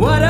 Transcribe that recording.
What